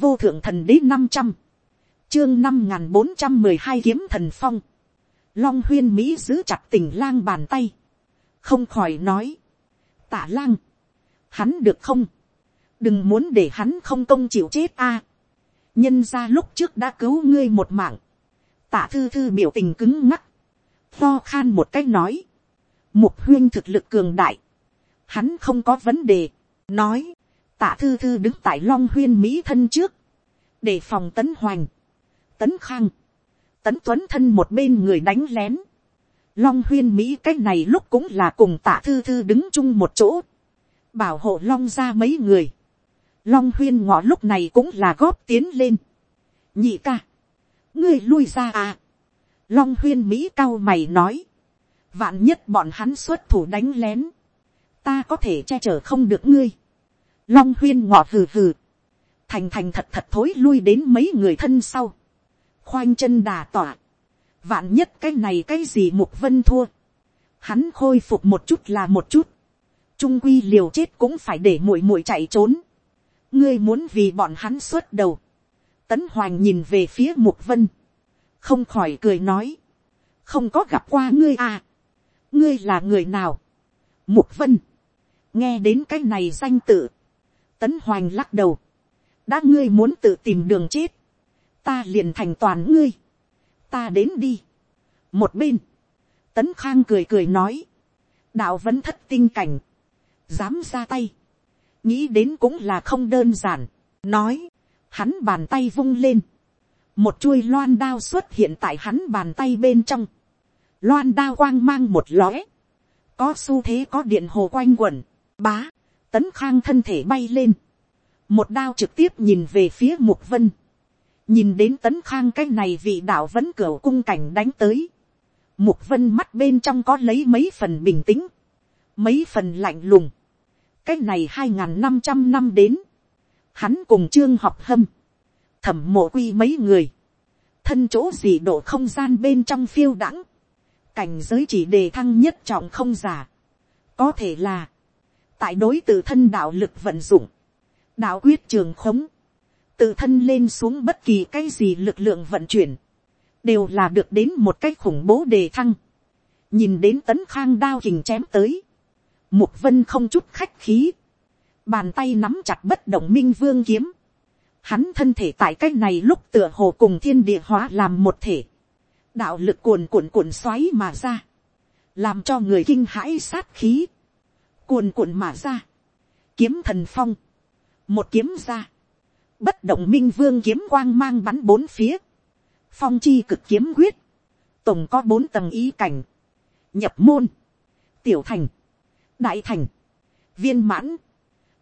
vô thượng thần đế năm trăm, chương năm n g h n bốn trăm mười hai kiếm thần phong, long huyên mỹ giữ chặt tình lang bàn tay, không khỏi nói, tả lang, hắn được không, đừng muốn để hắn không công chịu chết a, nhân ra lúc trước đã cứu ngươi một mạng, tả thư thư biểu tình cứng ngắc, lo khan một cách nói, mục huyên thực lực cường đại, hắn không có vấn đề, nói, Tạ thư thư đứng tại long huyên mỹ thân trước, để phòng tấn hoành, tấn khang, tấn tuấn thân một bên người đánh lén. Long huyên mỹ cái này lúc cũng là cùng tạ thư thư đứng chung một chỗ, bảo hộ long ra mấy người. Long huyên ngọ lúc này cũng là góp tiến lên. nhị ca, ngươi lui ra à. Long huyên mỹ cao mày nói, vạn nhất bọn hắn xuất thủ đánh lén, ta có thể che chở không được ngươi long huyên ngọ hừ hừ, thành thành thật thật thối lui đến mấy người thân sau, khoanh chân đà tỏa, vạn nhất cái này cái gì mục vân thua, hắn khôi phục một chút là một chút, trung quy liều chết cũng phải để muội muội chạy trốn, ngươi muốn vì bọn hắn xuất đầu, tấn hoàng nhìn về phía mục vân, không khỏi cười nói, không có gặp qua ngươi à, ngươi là người nào, mục vân, nghe đến cái này danh tự, Tấn hoành lắc đầu. Đã ngươi muốn tự tìm đường chết. Ta liền thành toàn ngươi. Ta đến đi. Một bên. Tấn khang cười cười nói. Đạo vẫn thất tinh cảnh. Dám ra tay. Nghĩ đến cũng là không đơn giản. Nói. Hắn bàn tay vung lên. Một chuôi loan đao xuất hiện tại hắn bàn tay bên trong. Loan đao quang mang một lóe. Có xu thế có điện hồ quanh quẩn. Bá tấn khang thân thể bay lên, một đao trực tiếp nhìn về phía mục vân, nhìn đến tấn khang cái này vị đạo vẫn cửa cung cảnh đánh tới, mục vân mắt bên trong có lấy mấy phần bình tĩnh, mấy phần lạnh lùng, cái này hai n g h n năm trăm năm đến, hắn cùng trương học hâm, thẩm mộ quy mấy người, thân chỗ gì độ không gian bên trong phiêu đãng, cảnh giới chỉ đề thăng nhất trọng không giả, có thể là, tại đối tự thân đạo lực vận dụng, đạo quyết trường khống, tự thân lên xuống bất kỳ cái gì lực lượng vận chuyển, đều là được đến một cách khủng bố đề thăng, nhìn đến tấn khang đao hình chém tới, mục vân không chút khách khí, bàn tay nắm chặt bất động minh vương kiếm, hắn thân thể tại cách này lúc tựa hồ cùng thiên địa hóa làm một thể, đạo lực cuồn cuộn cuộn xoáy mà ra, làm cho người kinh hãi sát khí, cuồn cuộn mà ra, kiếm thần phong, một kiếm ra, bất động minh vương kiếm quang mang bắn bốn phía, phong chi cực kiếm quyết, tổng có bốn tầng ý cảnh, nhập môn, tiểu thành, đại thành, viên mãn,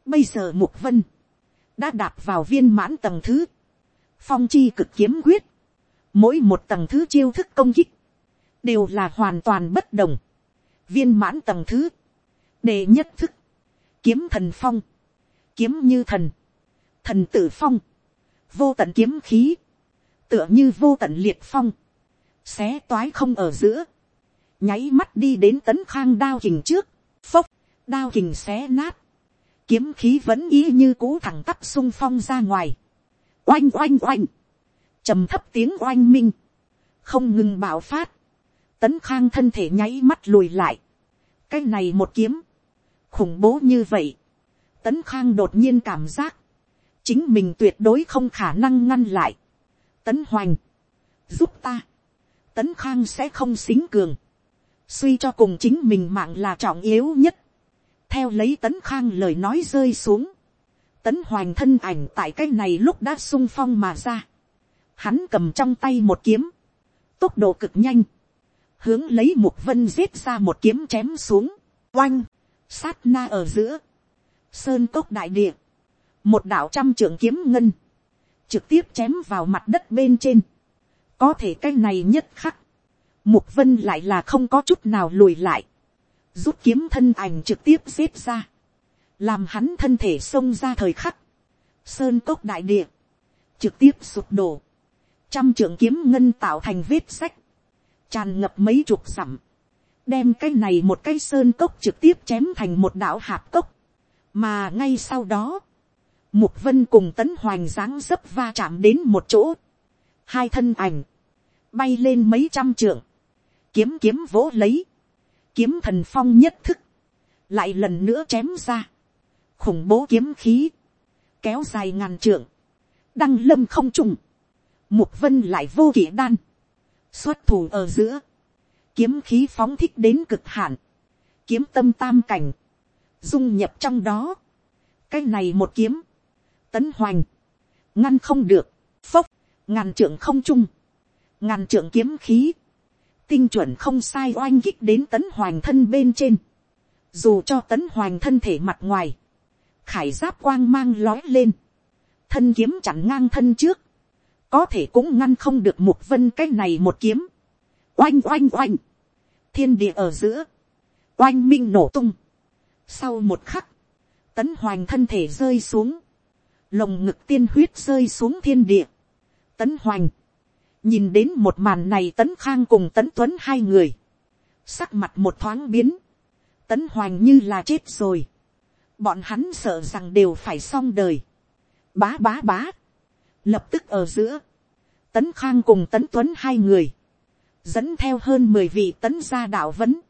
bây giờ mục vân, đã đạp vào viên mãn tầng thứ, phong chi cực kiếm quyết, mỗi một tầng thứ chiêu thức công kích, đều là hoàn toàn bất đồng, viên mãn tầng thứ, Đề nhất thức. Kiếm thần phong. Kiếm như thần. Thần tử phong. Vô tận kiếm khí. Tựa như vô tận liệt phong. Xé toái không ở giữa. Nháy mắt đi đến tấn khang đao hình trước. Phốc. Đao hình xé nát. Kiếm khí vẫn ý như cũ thẳng tắp sung phong ra ngoài. Oanh oanh oanh. trầm thấp tiếng oanh minh. Không ngừng bạo phát. Tấn khang thân thể nháy mắt lùi lại. Cái này một kiếm khủng bố như vậy, tấn khang đột nhiên cảm giác, chính mình tuyệt đối không khả năng ngăn lại. tấn hoành, giúp ta, tấn khang sẽ không xính cường, suy cho cùng chính mình mạng là trọng yếu nhất, theo lấy tấn khang lời nói rơi xuống, tấn hoành thân ảnh tại cái này lúc đã sung phong mà ra, hắn cầm trong tay một kiếm, tốc độ cực nhanh, hướng lấy một vân giết ra một kiếm chém xuống, oanh, sát na ở giữa, sơn cốc đại địa, một đạo trăm trưởng kiếm ngân, trực tiếp chém vào mặt đất bên trên, có thể cái này nhất khắc, mục vân lại là không có chút nào lùi lại, rút kiếm thân ảnh trực tiếp xếp ra, làm hắn thân thể xông ra thời khắc, sơn cốc đại địa, trực tiếp sụp đổ, trăm trưởng kiếm ngân tạo thành vết sách, tràn ngập mấy chục dặm, đem cái này một cái sơn cốc trực tiếp chém thành một đảo hạp cốc, mà ngay sau đó, Mục vân cùng tấn hoành dáng dấp va chạm đến một chỗ. Hai thân ảnh. Bay lên mấy trăm trượng. Kiếm kiếm vỗ lấy. Kiếm thần phong nhất thức. Lại lần nữa chém ra. Khủng bố kiếm khí. Kéo dài ngàn trượng. Đăng lâm không trùng. Mục vân lại vô kỷ đan. Xuất thủ ở giữa. Kiếm khí phóng thích đến cực hạn. Kiếm tâm tam cảnh. Dung nhập trong đó. Cái này một kiếm tấn hoành, ngăn không được, phốc, ngàn trưởng không trung, ngàn trưởng kiếm khí, tinh chuẩn không sai oanh kích đến tấn hoành thân bên trên, dù cho tấn hoành thân thể mặt ngoài, khải giáp quang mang lói lên, thân kiếm chặn ngang thân trước, có thể cũng ngăn không được một vân cái này một kiếm, oanh oanh oanh, thiên địa ở giữa, oanh minh nổ tung, sau một khắc, tấn hoành thân thể rơi xuống, lồng ngực tiên huyết rơi xuống thiên địa, tấn hoành, nhìn đến một màn này tấn khang cùng tấn tuấn hai người, sắc mặt một thoáng biến, tấn hoành như là chết rồi, bọn hắn sợ rằng đều phải xong đời, bá bá bá, lập tức ở giữa, tấn khang cùng tấn tuấn hai người, dẫn theo hơn mười vị tấn gia đạo vấn,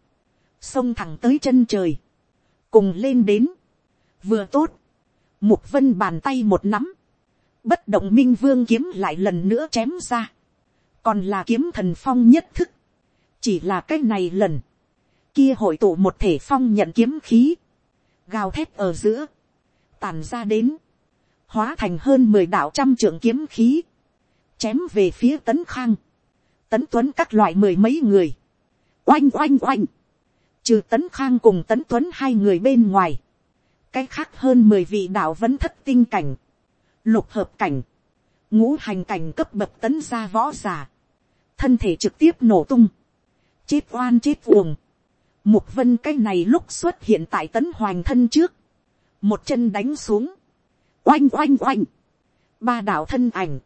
xông thẳng tới chân trời, cùng lên đến, vừa tốt, Mục vân bàn tay một nắm. Bất động minh vương kiếm lại lần nữa chém ra. Còn là kiếm thần phong nhất thức. Chỉ là cái này lần. Kia hội tụ một thể phong nhận kiếm khí. Gào thép ở giữa. Tàn ra đến. Hóa thành hơn mười đạo trăm trưởng kiếm khí. Chém về phía tấn khang. Tấn tuấn các loại mười mấy người. Oanh oanh oanh. Trừ tấn khang cùng tấn tuấn hai người bên ngoài. Cái khác hơn mười vị đạo vẫn thất tinh cảnh, lục hợp cảnh, ngũ hành cảnh cấp bậc tấn ra võ giả, thân thể trực tiếp nổ tung, chết oan chết uồng, mục vân cái này lúc xuất hiện tại tấn hoàng thân trước, một chân đánh xuống, oanh oanh oanh, ba đạo thân ảnh,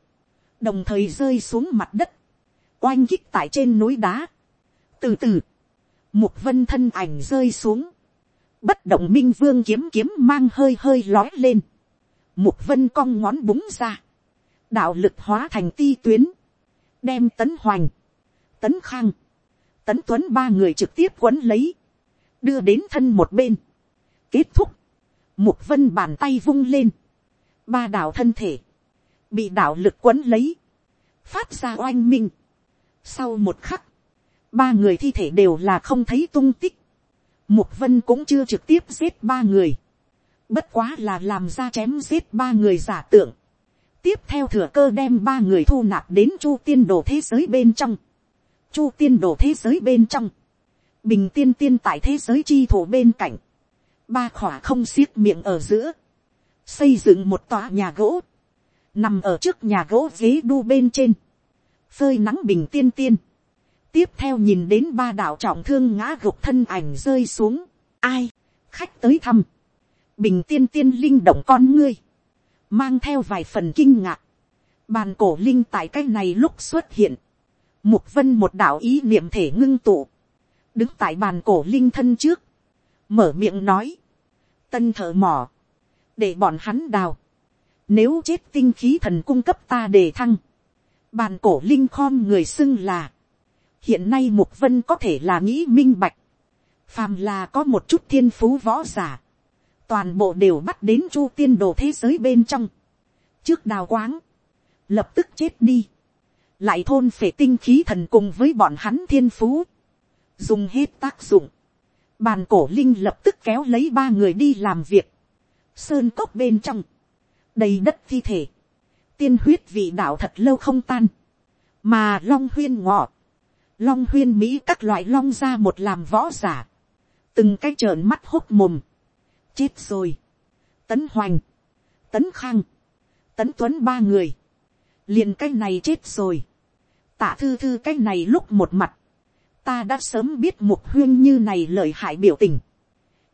đồng thời rơi xuống mặt đất, oanh kích tại trên núi đá, từ từ, mục vân thân ảnh rơi xuống, bất động minh vương kiếm kiếm mang hơi hơi lói lên, mục vân cong ngón búng ra, đạo lực hóa thành ti tuyến, đem tấn hoành, tấn khang, tấn tuấn ba người trực tiếp quấn lấy, đưa đến thân một bên, kết thúc, mục vân bàn tay vung lên, ba đạo thân thể, bị đạo lực quấn lấy, phát ra oanh minh. Sau một khắc, ba người thi thể đều là không thấy tung tích, Mục vân cũng chưa trực tiếp giết ba người. Bất quá là làm ra chém giết ba người giả tượng. Tiếp theo thừa cơ đem ba người thu nạp đến chu tiên đồ thế giới bên trong. Chu tiên đồ thế giới bên trong. Bình tiên tiên tại thế giới chi thủ bên cạnh. Ba khỏa không xiết miệng ở giữa. Xây dựng một tòa nhà gỗ. Nằm ở trước nhà gỗ ghế đu bên trên. Phơi nắng bình tiên tiên. Tiếp theo nhìn đến ba đạo trọng thương ngã gục thân ảnh rơi xuống. ai, khách tới thăm, bình tiên tiên linh động con ngươi, mang theo vài phần kinh ngạc, bàn cổ linh tại cái này lúc xuất hiện, mục vân một đạo ý niệm thể ngưng tụ, đứng tại bàn cổ linh thân trước, mở miệng nói, tân thợ mỏ, để bọn hắn đào, nếu chết tinh khí thần cung cấp ta đề thăng, bàn cổ linh khom người xưng là, hiện nay mục vân có thể là nghĩ minh bạch, phàm là có một chút thiên phú võ giả, toàn bộ đều bắt đến chu tiên đồ thế giới bên trong, trước đào quáng, lập tức chết đi, lại thôn phể tinh khí thần cùng với bọn hắn thiên phú, dùng hết tác dụng, bàn cổ linh lập tức kéo lấy ba người đi làm việc, sơn cốc bên trong, đầy đất thi thể, tiên huyết vị đạo thật lâu không tan, mà long huyên ngọ, long huyên mỹ các loại long ra một làm võ giả, từng cái trợn mắt hốt mồm, chết rồi, tấn hoành, tấn khang, tấn tuấn ba người, liền cái này chết rồi, tạ thư thư cái này lúc một mặt, ta đã sớm biết một huyên như này lời hại biểu tình,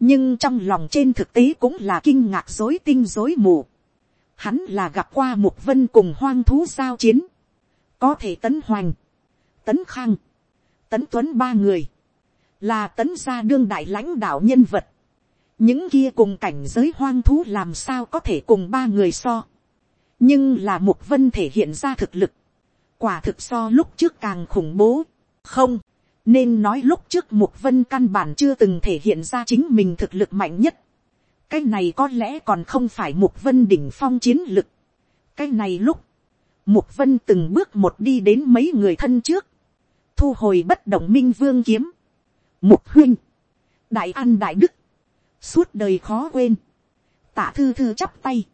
nhưng trong lòng trên thực tế cũng là kinh ngạc dối tinh dối mù, hắn là gặp qua mục vân cùng hoang thú giao chiến, có thể tấn hoành, tấn khang, tấn tuấn ba người, là tấn gia đương đại lãnh đạo nhân vật. những kia cùng cảnh giới hoang thú làm sao có thể cùng ba người so. nhưng là mục vân thể hiện ra thực lực. quả thực so lúc trước càng khủng bố. không, nên nói lúc trước mục vân căn bản chưa từng thể hiện ra chính mình thực lực mạnh nhất cái này có lẽ còn không phải mục vân đỉnh phong chiến lực. cái này lúc, mục vân từng bước một đi đến mấy người thân trước, thu hồi bất động minh vương kiếm. mục huynh, đại an đại đức, suốt đời khó quên, tạ thư thư chắp tay,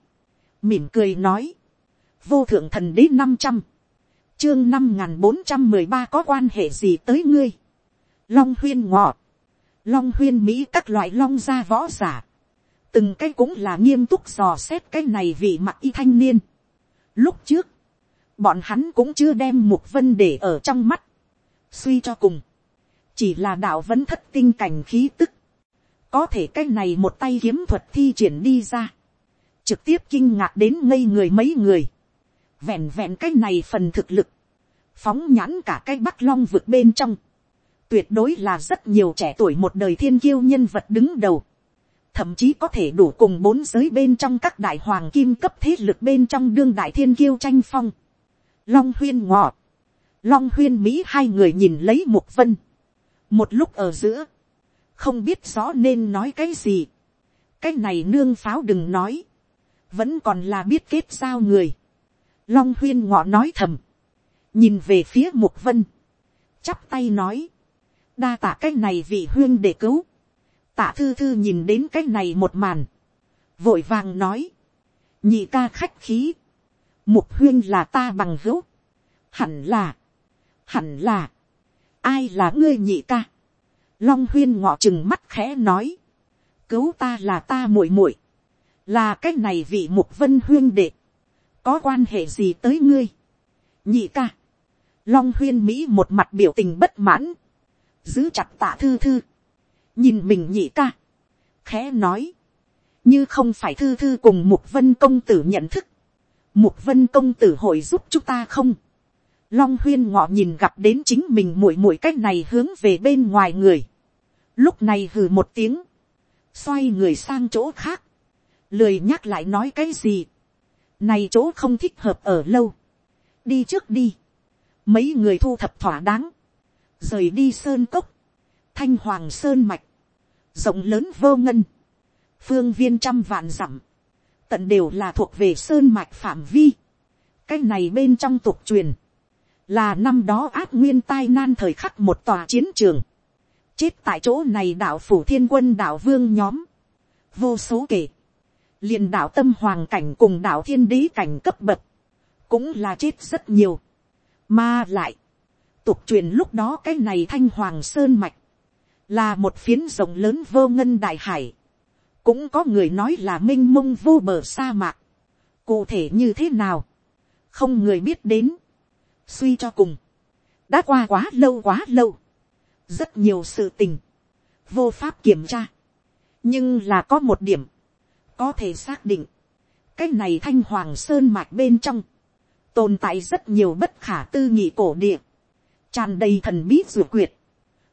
mỉm cười nói, vô thượng thần đế năm trăm, chương năm n g h n bốn trăm mười ba có quan hệ gì tới ngươi, long huyên ngọ, long huyên mỹ các loại long gia võ giả, từng cái cũng là nghiêm túc dò xét cái này vị mặt y thanh niên. Lúc trước, bọn hắn cũng chưa đem mục vân để ở trong mắt, suy cho cùng, chỉ là đạo vẫn thất tinh cảnh khí tức, có thể cái này một tay kiếm thuật thi triển đi ra, trực tiếp kinh ngạc đến ngây người mấy người, vẹn vẹn cái này phần thực lực, phóng nhãn cả cái bắc long vực bên trong, tuyệt đối là rất nhiều trẻ tuổi một đời thiên kiêu nhân vật đứng đầu, thậm chí có thể đủ cùng bốn giới bên trong các đại hoàng kim cấp thế lực bên trong đương đại thiên kiêu tranh phong, long huyên ngọ, long huyên mỹ hai người nhìn lấy mục vân, một lúc ở giữa, không biết rõ nên nói cái gì. cái này nương pháo đừng nói, vẫn còn là biết kết giao người. long huyên ngọ nói thầm, nhìn về phía mục vân, chắp tay nói, đa tạ cái này vị huyên để cứu, tạ thư thư nhìn đến cái này một màn, vội vàng nói, nhị ca khách khí, mục huyên là ta bằng hữu, hẳn là, hẳn là, ai là ngươi nhị ca, long huyên ngọ chừng mắt khẽ nói, cứu ta là ta muội muội, là cái này vị mục vân huyên đệ, có quan hệ gì tới ngươi, nhị ca, long huyên mỹ một mặt biểu tình bất mãn, giữ chặt tạ thư thư, nhìn mình nhị ca, khẽ nói, như không phải thư thư cùng mục vân công tử nhận thức, mục vân công tử hội giúp chúng ta không, long huyên ngọ nhìn gặp đến chính mình muội muội cách này hướng về bên ngoài người, lúc này hừ một tiếng, xoay người sang chỗ khác, lười nhắc lại nói cái gì, này chỗ không thích hợp ở lâu, đi trước đi, mấy người thu thập thỏa đáng, rời đi sơn cốc, thanh hoàng sơn mạch, rộng lớn vô ngân, phương viên trăm vạn dặm, tận đều là thuộc về sơn mạch phạm vi, cái này bên trong tục truyền, là năm đó ác nguyên tai nan thời khắc một tòa chiến trường, chết tại chỗ này đạo phủ thiên quân đạo vương nhóm, vô số kể, liền đạo tâm hoàng cảnh cùng đạo thiên đế cảnh cấp bậc, cũng là chết rất nhiều, mà lại, tục truyền lúc đó cái này thanh hoàng sơn mạch, là một phiến rộng lớn vô ngân đại hải, cũng có người nói là m i n h mông vô bờ sa mạc, cụ thể như thế nào, không người biết đến, suy cho cùng, đã qua quá lâu quá lâu, rất nhiều sự tình, vô pháp kiểm tra. nhưng là có một điểm, có thể xác định, cái này thanh hoàng sơn mạch bên trong, tồn tại rất nhiều bất khả tư nghị cổ địa, tràn đầy thần bí ruột quyệt.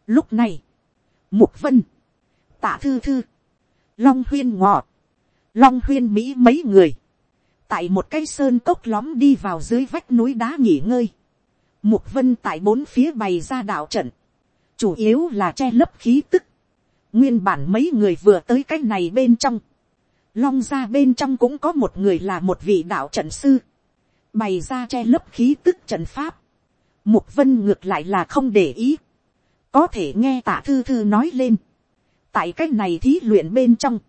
lúc này, mục vân, tạ thư thư, long huyên ngọ, long huyên mỹ mấy người, tại một cái sơn cốc lóm đi vào dưới vách núi đá nghỉ ngơi, mục vân tại bốn phía bày ra đạo trận, chủ yếu là che lấp khí tức. nguyên bản mấy người vừa tới cái này bên trong. long ra bên trong cũng có một người là một vị đạo trận sư. bày ra che lấp khí tức trận pháp. mục vân ngược lại là không để ý có thể nghe tạ thư thư nói lên. tại cái này thí luyện bên trong.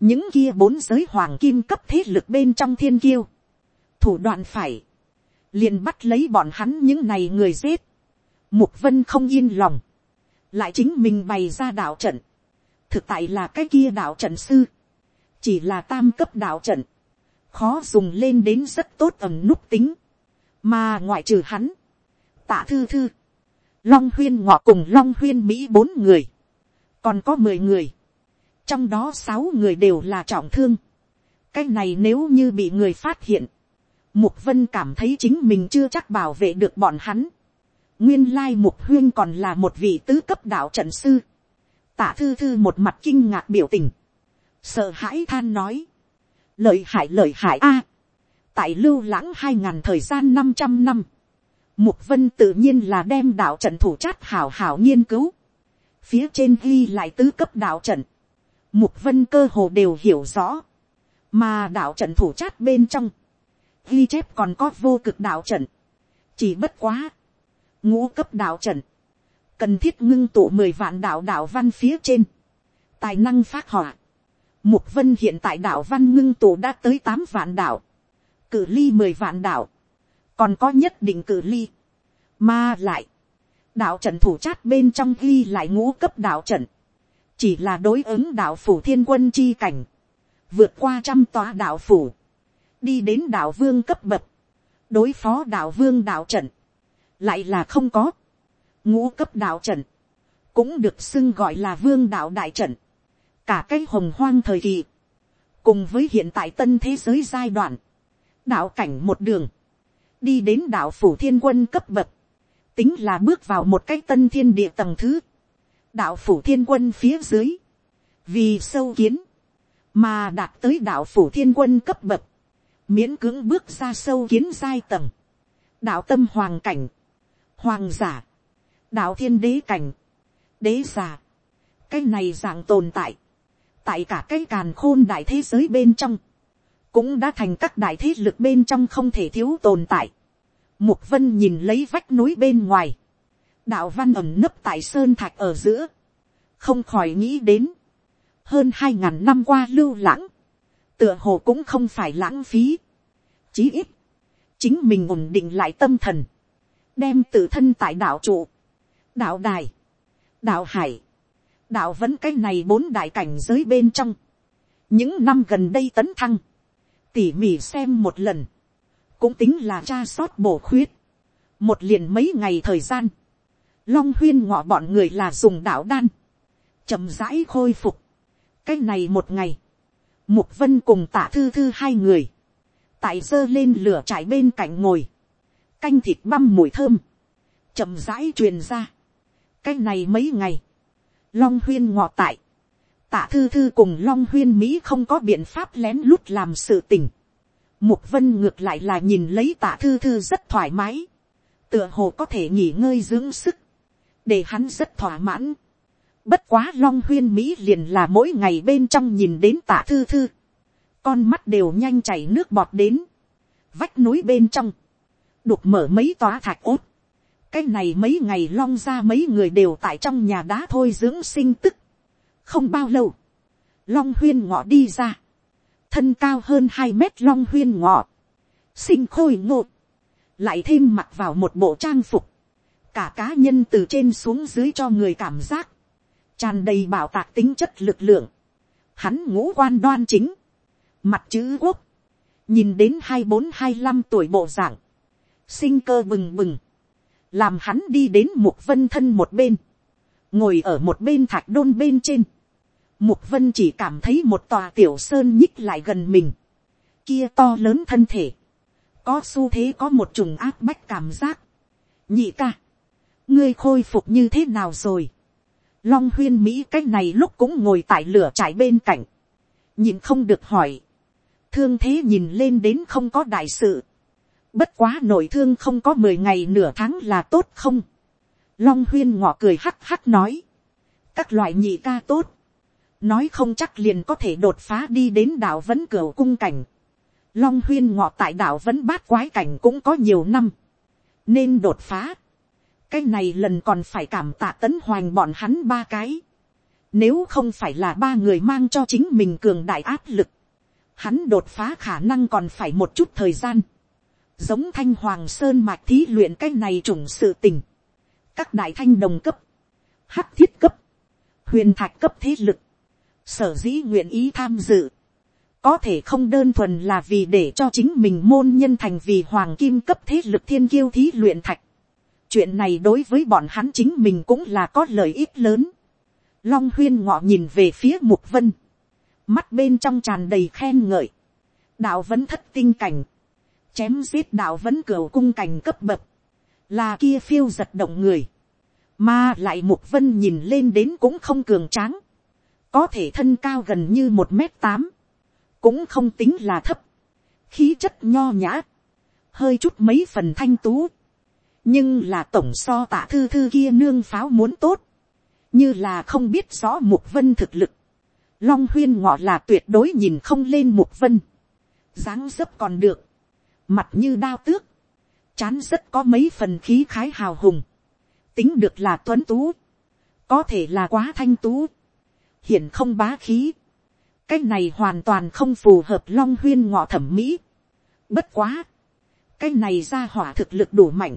những kia bốn giới hoàng kim cấp thế lực bên trong thiên kiêu. thủ đoạn phải. liền bắt lấy bọn hắn những này người giết. Mục vân không yên lòng lại chính mình bày ra đạo trận, thực tại là cái kia đạo trận sư, chỉ là tam cấp đạo trận, khó dùng lên đến rất tốt ẩm nút tính, mà ngoại trừ hắn, tạ thư thư, long huyên ngọ cùng long huyên mỹ bốn người, còn có mười người, trong đó sáu người đều là trọng thương, cái này nếu như bị người phát hiện, mục vân cảm thấy chính mình chưa chắc bảo vệ được bọn hắn, nguyên lai mục huyên còn là một vị tứ cấp đạo trận sư. Tạ thư thư một mặt kinh ngạc biểu tình. sợ hãi than nói, lợi hại lợi hại a, tại lưu lãng hai ngàn thời gian năm trăm năm, mục vân tự nhiên là đem đạo trận thủ chát hảo hảo nghiên cứu, phía trên ghi lại tứ cấp đạo trận, mục vân cơ hồ đều hiểu rõ, mà đạo trận thủ chát bên trong, ghi chép còn có vô cực đạo trận, chỉ bất quá, ngũ cấp đạo trận, cần thiết ngưng tụ mười vạn đạo đạo văn phía trên, tài năng phát họa, mục vân hiện tại đạo văn ngưng tụ đã tới tám vạn đạo, cử ly mười vạn đạo, còn có nhất định cử ly, mà lại, đạo trận thủ chát bên trong ghi lại ngũ cấp đạo trận, chỉ là đối ứng đạo phủ thiên quân chi cảnh, vượt qua trăm tòa đạo phủ, đi đến đạo vương cấp bậc, đối phó đạo vương đạo trận, lại là không có, ngũ cấp đạo trận, cũng được xưng gọi là vương đạo đại trận, cả cái hồng hoang thời kỳ, cùng với hiện tại tân thế giới giai đoạn, đạo cảnh một đường, đi đến đạo phủ thiên quân cấp bậc, tính là bước vào một cái tân thiên địa tầng thứ, đạo phủ thiên quân phía dưới, vì sâu kiến, mà đạt tới đạo phủ thiên quân cấp bậc, miễn cưỡng bước ra sâu kiến giai tầng, đạo tâm hoàng cảnh, hoàng giả, đạo thiên đế cảnh, đế giả, cái này dạng tồn tại, tại cả cái càn khôn đại thế giới bên trong, cũng đã thành các đại thế lực bên trong không thể thiếu tồn tại. Mục vân nhìn lấy vách núi bên ngoài, đạo văn ẩm nấp tại sơn thạch ở giữa, không khỏi nghĩ đến, hơn hai ngàn năm qua lưu lãng, tựa hồ cũng không phải lãng phí, chí ít, chính mình ổn định lại tâm thần, đem tự thân tại đạo trụ, đạo đài, đạo hải, đạo vẫn cái này bốn đại cảnh giới bên trong, những năm gần đây tấn thăng, tỉ mỉ xem một lần, cũng tính là tra sót bổ khuyết, một liền mấy ngày thời gian, long huyên ngọ bọn người là dùng đạo đan, chậm rãi khôi phục, cái này một ngày, mục vân cùng tả thư thư hai người, tại giơ lên lửa trải bên cạnh ngồi, canh thịt băm mùi thơm, chậm rãi truyền ra, cái này mấy ngày, long huyên ngọ tại, tạ thư thư cùng long huyên mỹ không có biện pháp lén lút làm sự tình, mục vân ngược lại là nhìn lấy tạ thư thư rất thoải mái, tựa hồ có thể nghỉ ngơi dưỡng sức, để hắn rất thỏa mãn. Bất quá long huyên Mỹ liền là mỗi ngày bên trong nhìn đến tạ thư thư. Con mắt đều nhanh chảy nước bọt đến. Vách núi bên trong. Đục mở mấy tóa thạch ốt. Cái này mấy ngày long ra mấy người đều tại trong nhà đá thôi dưỡng sinh tức. Không bao lâu. Long huyên ngọ đi ra. Thân cao hơn hai mét long huyên ngọ. Sinh khôi ngộ. Lại thêm mặc vào một bộ trang phục. Cả cá nhân từ trên xuống dưới cho người cảm giác, tràn đầy bảo tạc tính chất lực lượng, hắn ngũ quan đoan chính, mặt chữ quốc, nhìn đến hai bốn hai năm tuổi bộ dạng, sinh cơ bừng bừng, làm hắn đi đến một vân thân một bên, ngồi ở một bên thạch đôn bên trên, mục vân chỉ cảm thấy một tòa tiểu sơn nhích lại gần mình, kia to lớn thân thể, có xu thế có một trùng áp bách cảm giác, nhị ca, ngươi khôi phục như thế nào rồi. long huyên mỹ cái này lúc cũng ngồi tại lửa trải bên cạnh, nhìn không được hỏi, thương thế nhìn lên đến không có đại sự, bất quá nội thương không có mười ngày nửa tháng là tốt không. long huyên ngọ cười hắc hắc nói, các loại nhị ca tốt, nói không chắc liền có thể đột phá đi đến đảo vẫn cửa cung cảnh. Long huyên ngọ tại đảo vẫn bát quái cảnh cũng có nhiều năm, nên đột phá cái này lần còn phải cảm tạ tấn hoành bọn hắn ba cái. Nếu không phải là ba người mang cho chính mình cường đại áp lực, hắn đột phá khả năng còn phải một chút thời gian. Giống thanh hoàng sơn mạch thí luyện cái này trùng sự tình. Các đại thanh đồng cấp, hắc thiết cấp, huyền thạch cấp thế lực, sở dĩ nguyện ý tham dự. Có thể không đơn thuần là vì để cho chính mình môn nhân thành vì hoàng kim cấp thế lực thiên kiêu thí luyện thạch. Chuyện này đối với bọn hắn chính mình cũng là có lợi ích lớn. Long huyên ngọ nhìn về phía mục vân, mắt bên trong tràn đầy khen ngợi, đạo vẫn thất tinh cảnh, chém giết đạo vẫn cửa cung cảnh cấp bậc, là kia phiêu giật động người, mà lại mục vân nhìn lên đến cũng không cường tráng, có thể thân cao gần như một m tám, cũng không tính là thấp, khí chất nho nhã, hơi chút mấy phần thanh tú, nhưng là tổng so tạ thư thư kia nương pháo muốn tốt, như là không biết rõ mục vân thực lực, long huyên ngọ là tuyệt đối nhìn không lên mục vân, dáng dấp còn được, mặt như đao tước, chán rất có mấy phần khí khái hào hùng, tính được là tuấn tú, có thể là quá thanh tú, hiện không bá khí, cái này hoàn toàn không phù hợp long huyên ngọ thẩm mỹ. Bất quá, cái này ra hỏa thực lực đủ mạnh,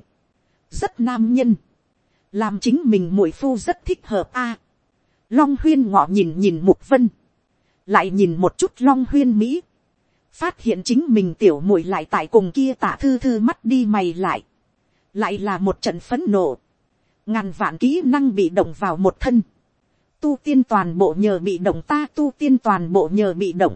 rất nam nhân, làm chính mình mũi phu rất thích hợp a. long huyên ngọ nhìn nhìn mục vân, lại nhìn một chút long huyên mỹ, phát hiện chính mình tiểu mũi lại tại cùng kia tả thư thư mắt đi mày lại, lại là một trận phấn nộ, ngàn vạn kỹ năng bị động vào một thân, tu tiên toàn bộ nhờ bị động ta tu tiên toàn bộ nhờ bị động,